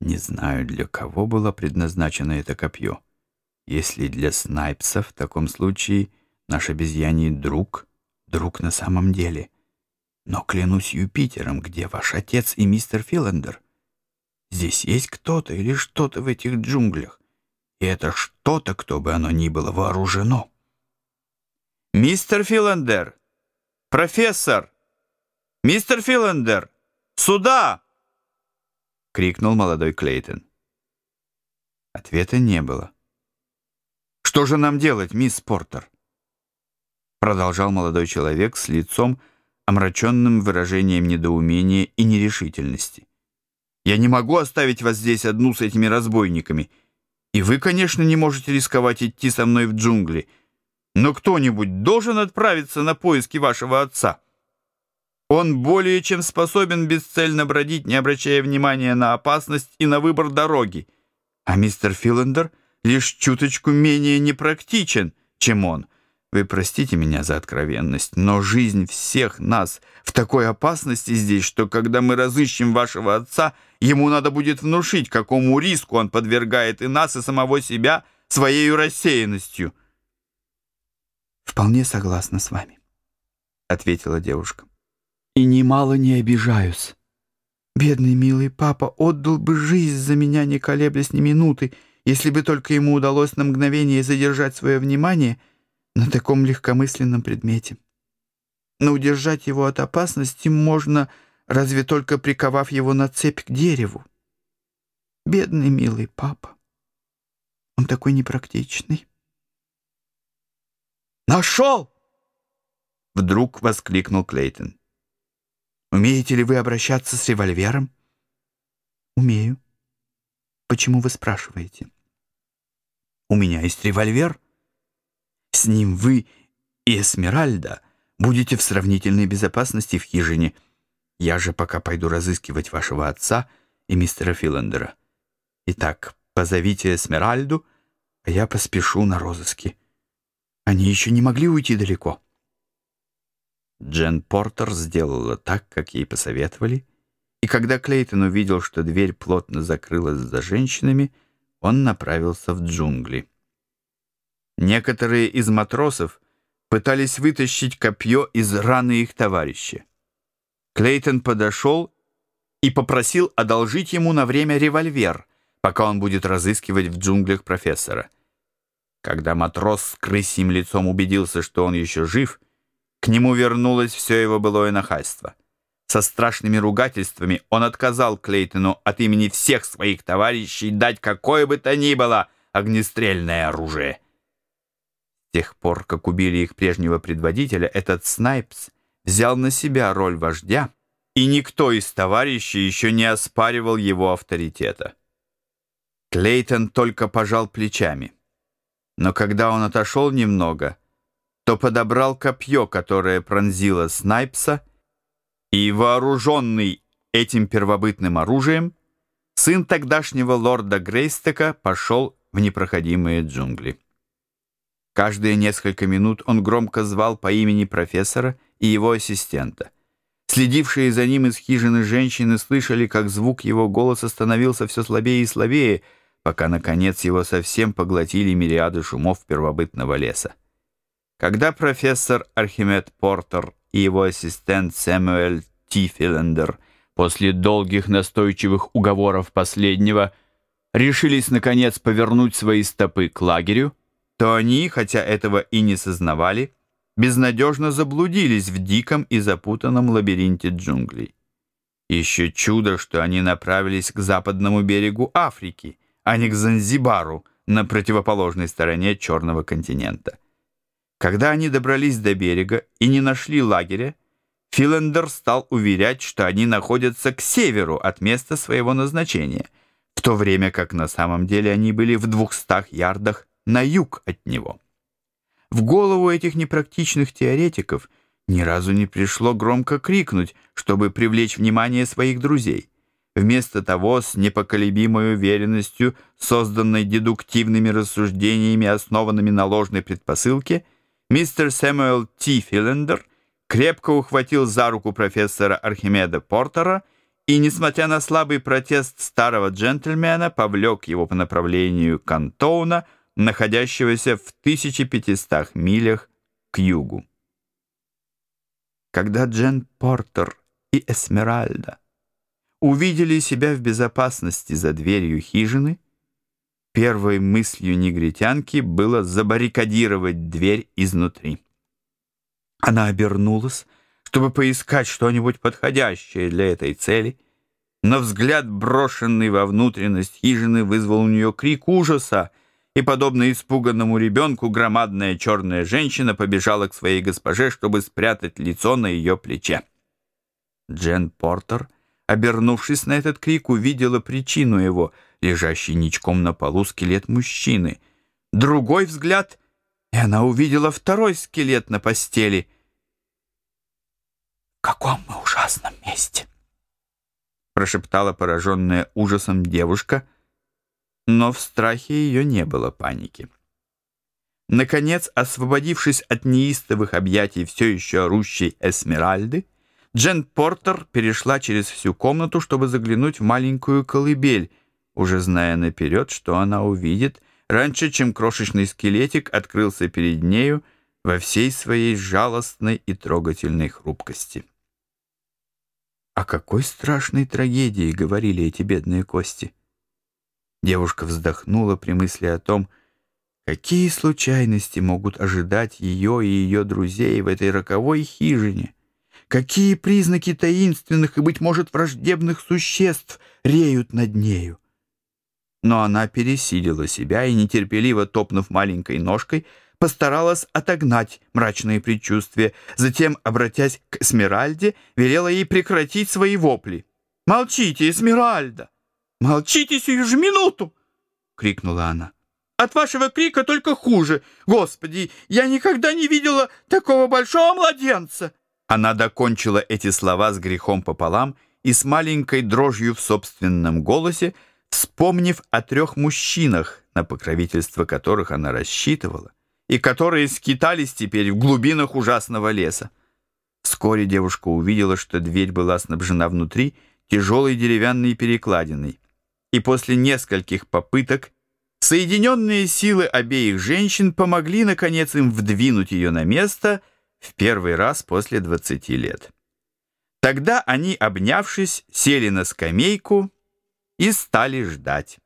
Не знаю, для кого было предназначено это копье. Если для Снайпса, в таком случае наш обезьяний друг — друг на самом деле. Но клянусь Юпитером, где ваш отец и мистер Филлендер? Здесь есть кто-то или что-то в этих джунглях. И это что-то, кто бы оно ни было, вооружено. «Мистер Филлендер! Профессор! Мистер Филлендер! Сюда!» — крикнул молодой Клейтон. Ответа не было. «Что же нам делать, мисс Портер?» Продолжал молодой человек с лицом, омраченным выражением недоумения и нерешительности. «Я не могу оставить вас здесь одну с этими разбойниками, и вы, конечно, не можете рисковать идти со мной в джунгли, но кто-нибудь должен отправиться на поиски вашего отца». Он более чем способен бесцельно бродить, не обращая внимания на опасность и на выбор дороги. А мистер Филлендер лишь чуточку менее непрактичен, чем он. Вы простите меня за откровенность, но жизнь всех нас в такой опасности здесь, что когда мы разыщем вашего отца, ему надо будет внушить, какому риску он подвергает и нас, и самого себя своей рассеянностью. «Вполне согласна с вами», — ответила девушка и немало не обижаюсь. Бедный милый папа отдал бы жизнь за меня, не колеблясь ни минуты, если бы только ему удалось на мгновение задержать свое внимание на таком легкомысленном предмете. Но удержать его от опасности можно, разве только приковав его на цепь к дереву. Бедный милый папа. Он такой непрактичный. «Нашел!» Вдруг воскликнул Клейтон. Умеете ли вы обращаться с револьвером? Умею. Почему вы спрашиваете? У меня есть револьвер. С ним вы и Эсмеральда будете в сравнительной безопасности в хижине. Я же пока пойду разыскивать вашего отца и мистера Филлендера. Итак, позовите Эсмеральду, а я поспешу на розыски. Они еще не могли уйти далеко. Джен Портер сделала так, как ей посоветовали, и когда Клейтон увидел, что дверь плотно закрылась за женщинами, он направился в джунгли. Некоторые из матросов пытались вытащить копье из раны их товарища. Клейтон подошел и попросил одолжить ему на время револьвер, пока он будет разыскивать в джунглях профессора. Когда матрос с крысьим лицом убедился, что он еще жив, к нему вернулось все его былое нахальство. Со страшными ругательствами он отказал Клейтону от имени всех своих товарищей дать какое бы то ни было огнестрельное оружие. С тех пор, как убили их прежнего предводителя, этот Снайпс взял на себя роль вождя, и никто из товарищей еще не оспаривал его авторитета. Клейтон только пожал плечами. Но когда он отошел немного, то подобрал копье, которое пронзило Снайпса, и, вооруженный этим первобытным оружием, сын тогдашнего лорда Грейстека пошел в непроходимые джунгли. Каждые несколько минут он громко звал по имени профессора и его ассистента. Следившие за ним из хижины женщины слышали, как звук его голоса становился все слабее и слабее, пока, наконец, его совсем поглотили мириады шумов первобытного леса. Когда профессор Архимед Портер и его ассистент Сэмюэль Тифилендер после долгих настойчивых уговоров последнего решились, наконец, повернуть свои стопы к лагерю, то они, хотя этого и не сознавали, безнадежно заблудились в диком и запутанном лабиринте джунглей. Еще чудо, что они направились к западному берегу Африки, а не к Занзибару на противоположной стороне Черного континента. Когда они добрались до берега и не нашли лагеря, Филендер стал уверять, что они находятся к северу от места своего назначения, в то время как на самом деле они были в двухстах ярдах на юг от него. В голову этих непрактичных теоретиков ни разу не пришло громко крикнуть, чтобы привлечь внимание своих друзей. Вместо того, с непоколебимой уверенностью, созданной дедуктивными рассуждениями, основанными на ложной предпосылке, Мистер Сэмюэл Ти Филлендер крепко ухватил за руку профессора Архимеда Портера и, несмотря на слабый протест старого джентльмена, повлек его по направлению Кантоуна, находящегося в 1500 милях к югу. Когда Джен Портер и Эсмеральда увидели себя в безопасности за дверью хижины, первой мыслью негритянки было забаррикадировать дверь изнутри. Она обернулась, чтобы поискать что-нибудь подходящее для этой цели, но взгляд, брошенный во внутренность хижины, вызвал у нее крик ужаса, и, подобно испуганному ребенку, громадная черная женщина побежала к своей госпоже, чтобы спрятать лицо на ее плече. Джен Портер, обернувшись на этот крик, увидела причину его, лежащий ничком на полу скелет мужчины. Другой взгляд, и она увидела второй скелет на постели — каком мы ужасном месте!» Прошептала пораженная ужасом девушка, но в страхе ее не было паники. Наконец, освободившись от неистовых объятий все еще орущей Эсмеральды, Джен Портер перешла через всю комнату, чтобы заглянуть в маленькую колыбель, уже зная наперед, что она увидит, раньше, чем крошечный скелетик открылся перед нею во всей своей жалостной и трогательной хрупкости. О какой страшной трагедии говорили эти бедные кости? Девушка вздохнула при мысли о том, какие случайности могут ожидать ее и ее друзей в этой роковой хижине, какие признаки таинственных и, быть может, враждебных существ реют над нею. Но она пересидела себя и, нетерпеливо топнув маленькой ножкой, постаралась отогнать мрачные предчувствия. Затем, обратясь к Эсмеральде, велела ей прекратить свои вопли. «Молчите, Эсмеральда! Молчите сию же минуту!» — крикнула она. «От вашего крика только хуже! Господи, я никогда не видела такого большого младенца!» Она докончила эти слова с грехом пополам и с маленькой дрожью в собственном голосе, вспомнив о трех мужчинах, на покровительство которых она рассчитывала, и которые скитались теперь в глубинах ужасного леса. Вскоре девушка увидела, что дверь была снабжена внутри тяжелой деревянной перекладиной, и после нескольких попыток соединенные силы обеих женщин помогли, наконец, им вдвинуть ее на место в первый раз после 20 лет. Тогда они, обнявшись, сели на скамейку и стали ждать.